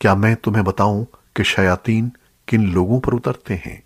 क्या मैं तुम्हें बताऊँ कि शयातीन किन लोगों पर उतरते हैं?